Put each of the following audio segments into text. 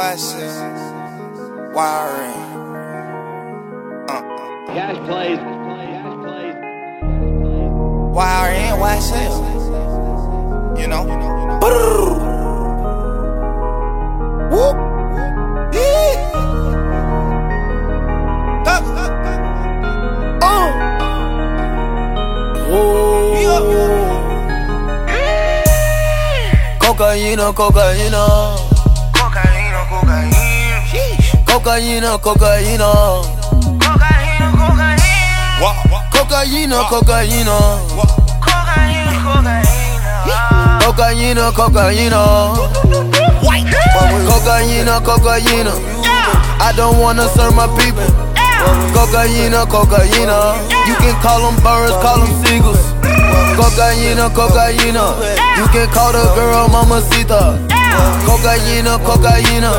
What's it? Wiring. Gas plays. Gas plays. Wiring, what's it? You know? Whoop. Yeah. Uh. Cocaína, cocaína, Cocaína, cocaína. Cocaína, cocaína, Cocaína, cocaína. cocaína, cocaína, Cocaína, cocaína. cocaína, cocaína, cocaína, cocaína. I don't wanna serve my people. Cocaína, cocaína. You can call them birds, call them seagulls. Cocaína, cocaína. You can call the girl mamacita. Cocaína, cocaína.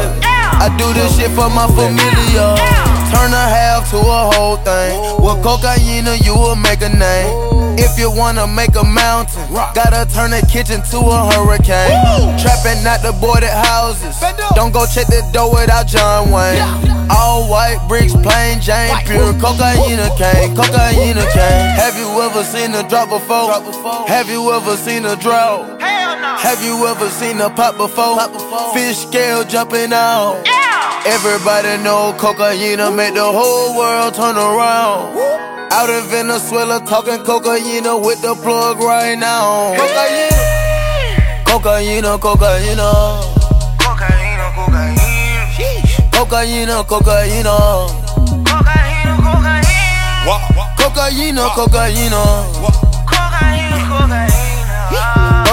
I do this shit for my familia. Turn a half to a whole thing. With cocaína, you will make a name. If you wanna make a mountain, gotta turn the kitchen to a hurricane. Trapping at the boarded houses. Don't go check the door without John Wayne. All white bricks, plain Jane, pure cocaína cane, cocaína cane. Have you ever seen a drop before? Have you ever seen a drought? Have you ever seen a pop before? Fish scale jumping out. Everybody know cocaína make the whole world turn around. Out in Venezuela talking cocaína with the plug right now. Cocaína, cocaína. cocaína, cocaína, Cocaina, cocaina. Cocayino, Cocaína, cocaína. cocaína,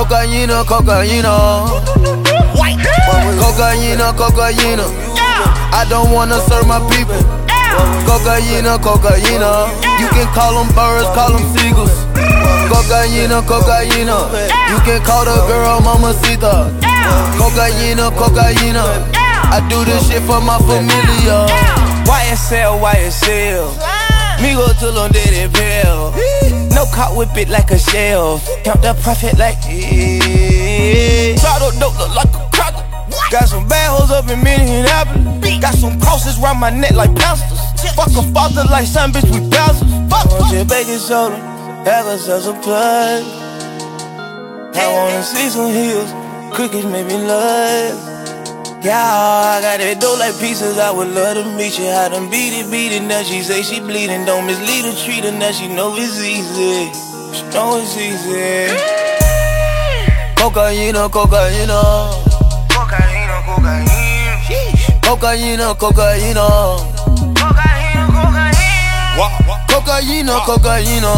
cocaína, Cocaína, cocaína. cocaína. I don't wanna serve my people. Cocaína, cocaína. You can call them birds, call them seagulls. Cocaína, cocaína. You can call the girl mamacita. Cocaína, cocaína. I do this shit for my familia. YSL, YSL. Migo to donde de pill. No cop whip it like a shell. Count the profit like yeah. Try to dope look like a cracker. Got some bad hoes up in Minneapolis. Got some crosses round my neck like pastors. Fuck a father like son, bitch, we pastors. Fuck your baking soda. Have us a plug. I wanna see some heels. Cookies make me love. Yeah, I got that dough like pieces. I would love to meet you. I done beat it, beat it. Now she say she bleeding. Don't mislead her, treat her. Now she know it's easy. She know it's easy. Mm. Cocaína, cocaína, Cocaína, cocaína. cocaína, cocaína, Cocaína, cocaína. cocaína, cocaína,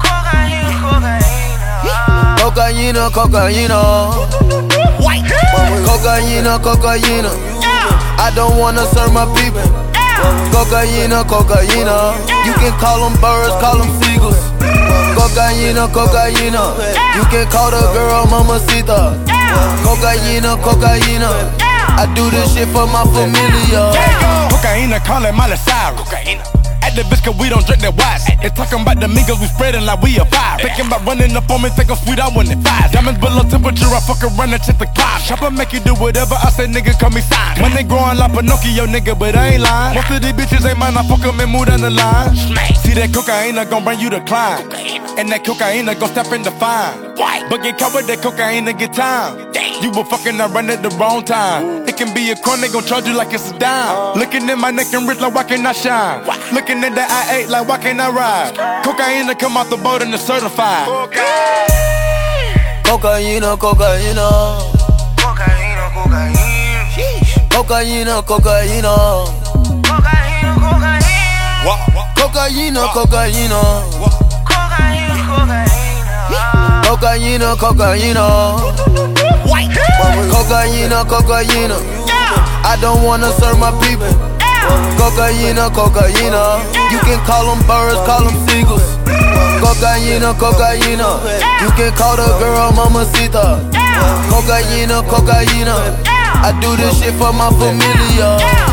Cocaína, cocaína. cocaína, cocaína, cocaína, cocaína. I don't wanna serve my people. Cocaína, cocaína. You can call them birds, call them seagulls. Cocaína, cocaína. You can call the girl mamacita. Cocaína, cocaína. I do this shit for my familia. Cocaína, call it Malasara. Cocaína. At the bitch, cause we don't drink that wise. They talking about the mingles, we spreading like we a fire. Thinking about running up on me, think I'm sweet, I want it fire. Diamonds below temperature, I fuck around and check the climb. Chopper make you do whatever I say, nigga, call me sign. When they growing like Pinocchio, nigga, but I ain't lying. Most of these bitches ain't mine, I fuck 'em and move down the line. See that cocaine gon' bring you to climb. And that cocaine gon' step in the fine. But get caught with that cocaine and get time. You were fucking around at the wrong time. It can be a crime, they gon' charge you like it's a dime. Looking at my neck and wrist like why can't I shine? Looking at that I8 like why can't I ride? Cocaine to come out the boat and it's certified. Cocaína, cocaína, Cocaína, cocaína. cocaína, cocaína, Cocaína, cocaína. cocaína, cocaína, Cocaína, cocaína. cocaína, cocaína, cocaína. I don't wanna serve my people. Cocaína, cocaína. You can call them birds, call them seagulls. Cocaína, cocaína. You can call the girl mamacita. Cocaína, cocaína. I do this shit for my familia.